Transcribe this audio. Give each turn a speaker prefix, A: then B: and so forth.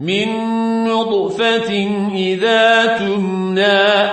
A: من نطفة إذا تمنى